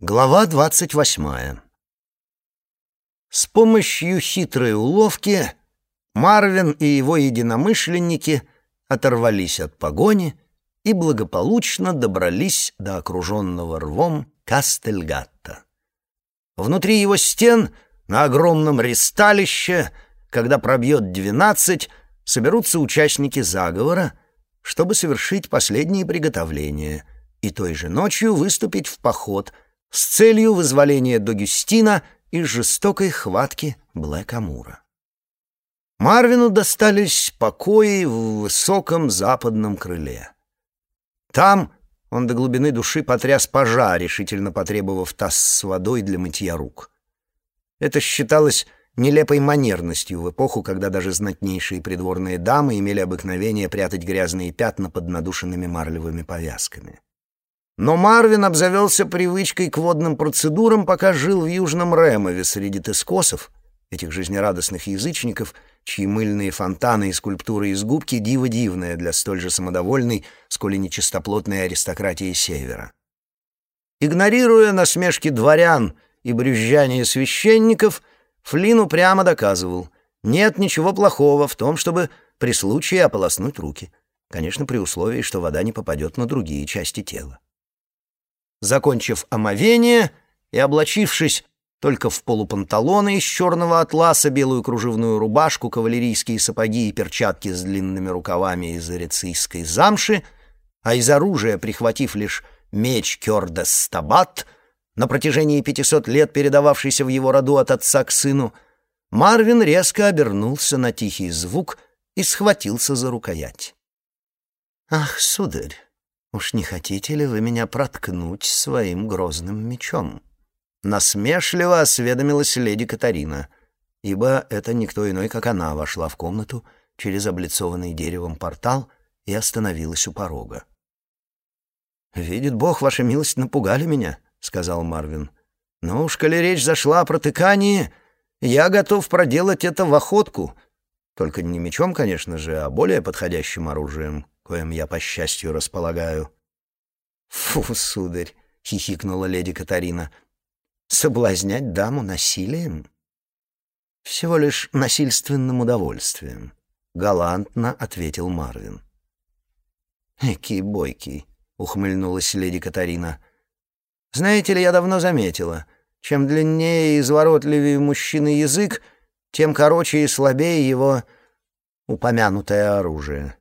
Глава двадцать восьмая. С помощью хитрой уловки Марвин и его единомышленники оторвались от погони и благополучно добрались до окруженного рвом Кастельгатта. Внутри его стен, на огромном ристалище, когда пробьет двенадцать, соберутся участники заговора, чтобы совершить последние приготовления и той же ночью выступить в поход с целью вызволения Догюстина из жестокой хватки Блэк-Амура. Марвину достались покои в высоком западном крыле. Там он до глубины души потряс пожар, решительно потребовав таз с водой для мытья рук. Это считалось нелепой манерностью в эпоху, когда даже знатнейшие придворные дамы имели обыкновение прятать грязные пятна под надушенными марлевыми повязками. Но Марвин обзавелся привычкой к водным процедурам, пока жил в Южном Ремове среди тескосов, этих жизнерадостных язычников, чьи мыльные фонтаны и скульптуры из губки диво дивное для столь же самодовольной, сколь и нечистоплотной аристократии Севера. Игнорируя насмешки дворян и брюзжание священников, Флину прямо доказывал, нет ничего плохого в том, чтобы при случае ополоснуть руки, конечно, при условии, что вода не попадет на другие части тела. Закончив омовение и облачившись только в полупанталоны из черного атласа, белую кружевную рубашку, кавалерийские сапоги и перчатки с длинными рукавами из эрицийской замши, а из оружия прихватив лишь меч Кёрдес Стабат, на протяжении пятисот лет передававшийся в его роду от отца к сыну, Марвин резко обернулся на тихий звук и схватился за рукоять. «Ах, сударь!» Уж не хотите ли вы меня проткнуть своим грозным мечом?» Насмешливо осведомилась леди Катарина, ибо это никто иной, как она, вошла в комнату через облицованный деревом портал и остановилась у порога. «Видит Бог, ваша милость, напугали меня», — сказал Марвин. «Но уж, коли речь зашла о протыкании, я готов проделать это в охотку, только не мечом, конечно же, а более подходящим оружием, коим я, по счастью, располагаю». «Фу, сударь!» — хихикнула леди Катарина. «Соблазнять даму насилием?» «Всего лишь насильственным удовольствием», — галантно ответил Марвин. «Экий бойкий», — ухмыльнулась леди Катарина. «Знаете ли, я давно заметила, чем длиннее и изворотливее мужчины язык, тем короче и слабее его упомянутое оружие».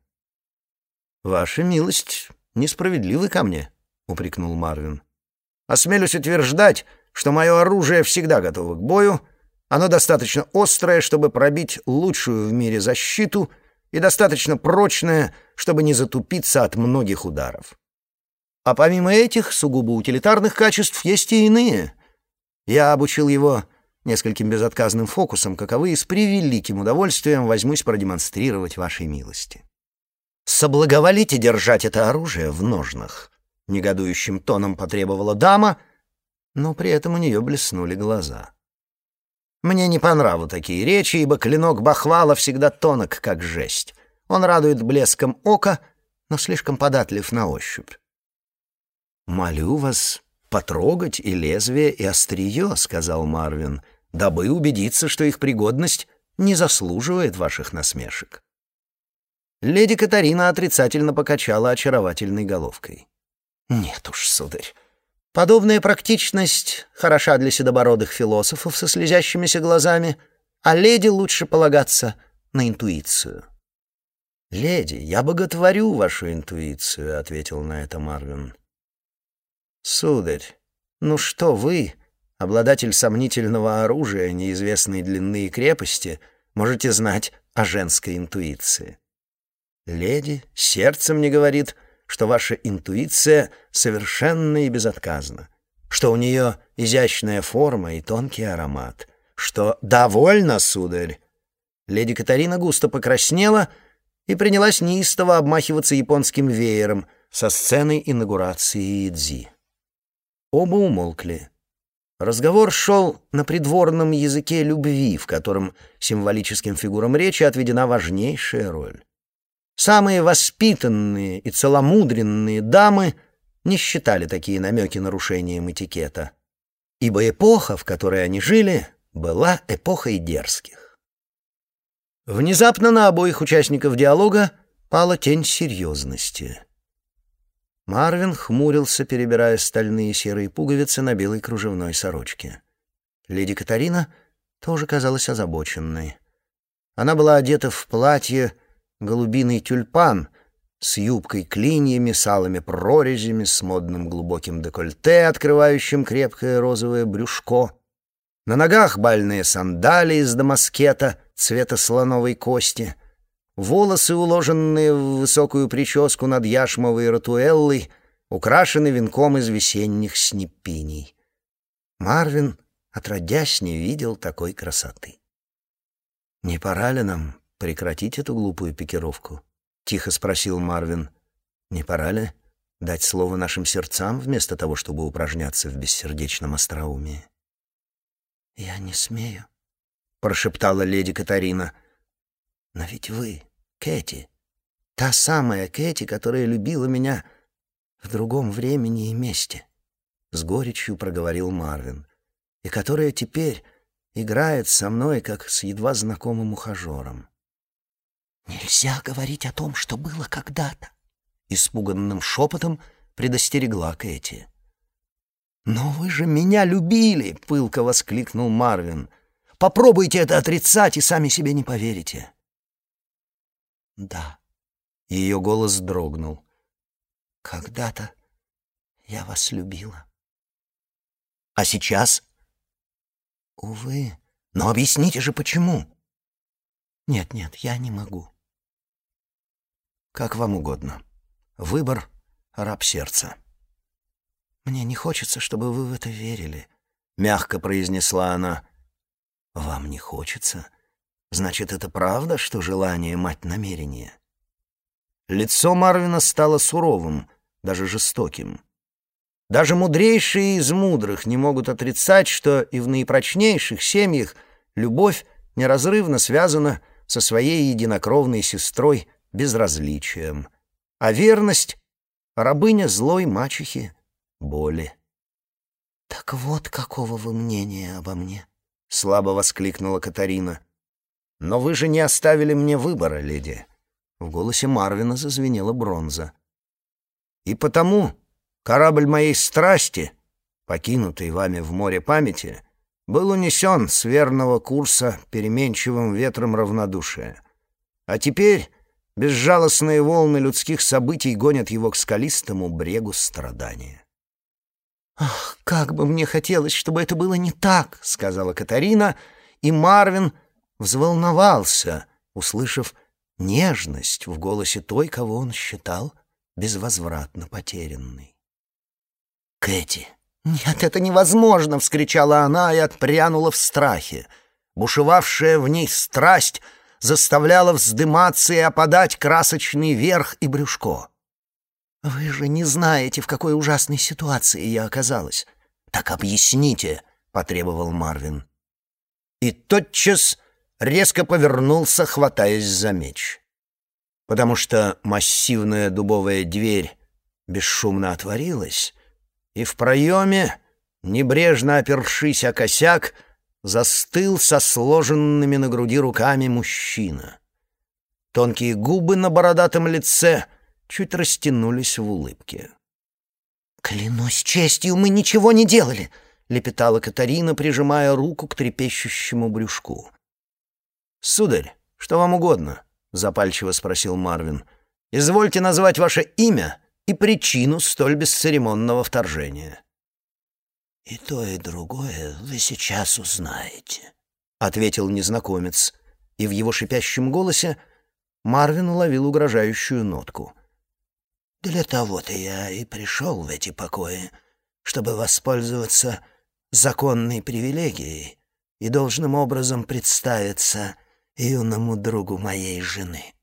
«Ваша милость несправедливы ко мне», — упрекнул Марвин. «Осмелюсь утверждать, что мое оружие всегда готово к бою, оно достаточно острое, чтобы пробить лучшую в мире защиту, и достаточно прочное, чтобы не затупиться от многих ударов. А помимо этих сугубо утилитарных качеств есть и иные. Я обучил его нескольким безотказным фокусам, каковы и с превеликим удовольствием возьмусь продемонстрировать вашей милости. Соблаговолите держать это оружие в ножнах. — негодующим тоном потребовала дама, но при этом у нее блеснули глаза. «Мне не по нраву такие речи, ибо клинок Бахвала всегда тонок, как жесть. Он радует блеском ока, но слишком податлив на ощупь». «Молю вас потрогать и лезвие, и острие», — сказал Марвин, «дабы убедиться, что их пригодность не заслуживает ваших насмешек». Леди Катарина отрицательно покачала очаровательной головкой. Нет уж, сударь. Подобная практичность хороша для седобородых философов со слезящимися глазами, а леди лучше полагаться на интуицию. «Леди, я боготворю вашу интуицию», — ответил на это Марвин. «Сударь, ну что вы, обладатель сомнительного оружия неизвестной длины и крепости, можете знать о женской интуиции?» «Леди сердцем не говорит, что ваша интуиция совершенна и безотказна, что у нее изящная форма и тонкий аромат, что «довольно, сударь!» Леди Катарина густо покраснела и принялась неистово обмахиваться японским веером со сцены инаугурации Идзи. Оба умолкли. Разговор шел на придворном языке любви, в котором символическим фигурам речи отведена важнейшая роль. Самые воспитанные и целомудренные дамы не считали такие намеки нарушением этикета. ибо эпоха, в которой они жили, была эпохой дерзких. Внезапно на обоих участников диалога пала тень серьезности. Марвин хмурился, перебирая стальные серые пуговицы на белой кружевной сорочке. Леди Катарина тоже казалась озабоченной. Она была одета в платье голубиный тюльпан с юбкой клиньями, с алыми прорезями, с модным глубоким декольте, открывающим крепкое розовое брюшко. На ногах бальные сандалии из дамаскета цвета слоновой кости — Волосы, уложенные в высокую прическу над яшмовой ротуэллой, украшены венком из весенних снепиней. Марвин, отродясь, не видел такой красоты. «Не пора ли нам прекратить эту глупую пикировку?» — тихо спросил Марвин. «Не пора ли дать слово нашим сердцам вместо того, чтобы упражняться в бессердечном остроумии?» «Я не смею», — прошептала леди Катарина. Но ведь вы, Кэти, та самая Кэти, которая любила меня в другом времени и месте, с горечью проговорил Марвин, и которая теперь играет со мной, как с едва знакомым ухажером. Нельзя говорить о том, что было когда-то, испуганным шепотом предостерегла Кэти. «Но вы же меня любили!» — пылко воскликнул Марвин. «Попробуйте это отрицать, и сами себе не поверите». «Да». Ее голос дрогнул. «Когда-то я вас любила». «А сейчас?» «Увы. Но объясните же, почему?» «Нет-нет, я не могу». «Как вам угодно. Выбор — раб сердца». «Мне не хочется, чтобы вы в это верили», — мягко произнесла она. «Вам не хочется?» Значит, это правда, что желание — мать намерения? Лицо Марвина стало суровым, даже жестоким. Даже мудрейшие из мудрых не могут отрицать, что и в наипрочнейших семьях любовь неразрывно связана со своей единокровной сестрой безразличием, а верность — рабыня злой мачехи боли. «Так вот какого вы мнения обо мне?» — слабо воскликнула Катарина. «Но вы же не оставили мне выбора, леди». В голосе Марвина зазвенела бронза. «И потому корабль моей страсти, покинутый вами в море памяти, был унесен с верного курса переменчивым ветром равнодушия. А теперь безжалостные волны людских событий гонят его к скалистому брегу страдания». «Ах, как бы мне хотелось, чтобы это было не так!» — сказала Катарина, и Марвин — взволновался, услышав нежность в голосе той, кого он считал безвозвратно потерянной. «Кэти!» «Нет, это невозможно!» — вскричала она и отпрянула в страхе. Бушевавшая в ней страсть заставляла вздыматься и опадать красочный верх и брюшко. «Вы же не знаете, в какой ужасной ситуации я оказалась». «Так объясните», — потребовал Марвин. И тотчас резко повернулся, хватаясь за меч. Потому что массивная дубовая дверь бесшумно отворилась, и в проеме, небрежно опершись о косяк, застыл со сложенными на груди руками мужчина. Тонкие губы на бородатом лице чуть растянулись в улыбке. «Клянусь честью, мы ничего не делали!» — лепетала Катарина, прижимая руку к трепещущему брюшку. «Сударь, что вам угодно?» — запальчиво спросил Марвин. «Извольте назвать ваше имя и причину столь бесцеремонного вторжения». «И то, и другое вы сейчас узнаете», — ответил незнакомец, и в его шипящем голосе Марвин уловил угрожающую нотку. «Для того-то я и пришел в эти покои, чтобы воспользоваться законной привилегией и должным образом представиться юному другу моей жены.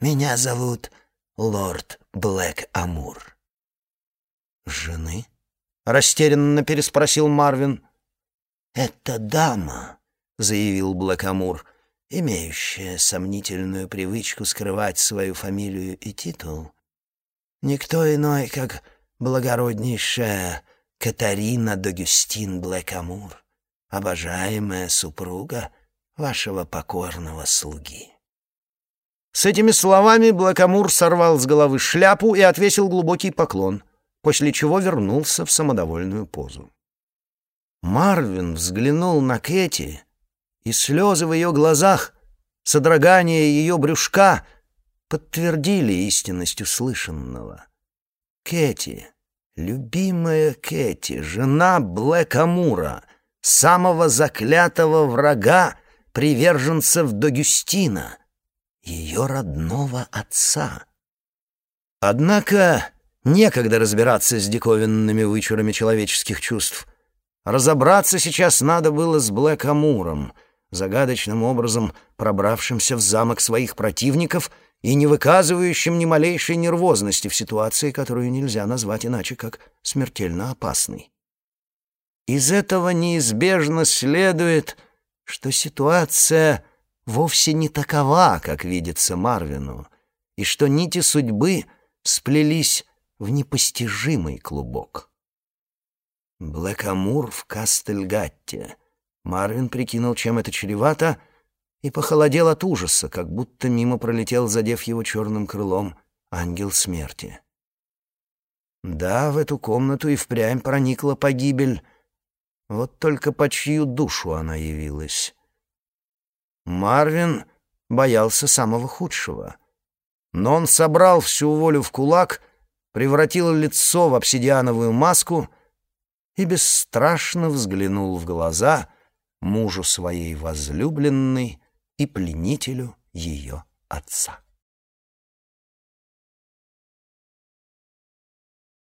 Меня зовут лорд Блэк Амур». «Жены?» — растерянно переспросил Марвин. «Это дама», — заявил Блэк Амур, имеющая сомнительную привычку скрывать свою фамилию и титул. «Никто иной, как благороднейшая Катарина Дагюстин Блэкамур, обожаемая супруга вашего покорного слуги». С этими словами Блэкамур сорвал с головы шляпу и отвесил глубокий поклон, после чего вернулся в самодовольную позу. Марвин взглянул на Кэти, и слезы в ее глазах, содрогание ее брюшка подтвердили истинность услышанного. Кэти, любимая Кэти, жена Блэкамура, самого заклятого врага, приверженцев Догюстина — ее родного отца. Однако некогда разбираться с диковинными вычурами человеческих чувств. Разобраться сейчас надо было с Блэк Амуром, загадочным образом пробравшимся в замок своих противников и не выказывающим ни малейшей нервозности в ситуации, которую нельзя назвать иначе, как смертельно опасной. Из этого неизбежно следует, что ситуация вовсе не такова, как видится Марвину, и что нити судьбы сплелись в непостижимый клубок. Блэкамур в Кастельгатте. Марвин прикинул, чем это чревато, и похолодел от ужаса, как будто мимо пролетел, задев его черным крылом, ангел смерти. Да, в эту комнату и впрямь проникла погибель. Вот только по чью душу она явилась. Марвин боялся самого худшего. Но он собрал всю волю в кулак, превратил лицо в обсидиановую маску и бесстрашно взглянул в глаза мужу своей возлюбленной и пленителю ее отца.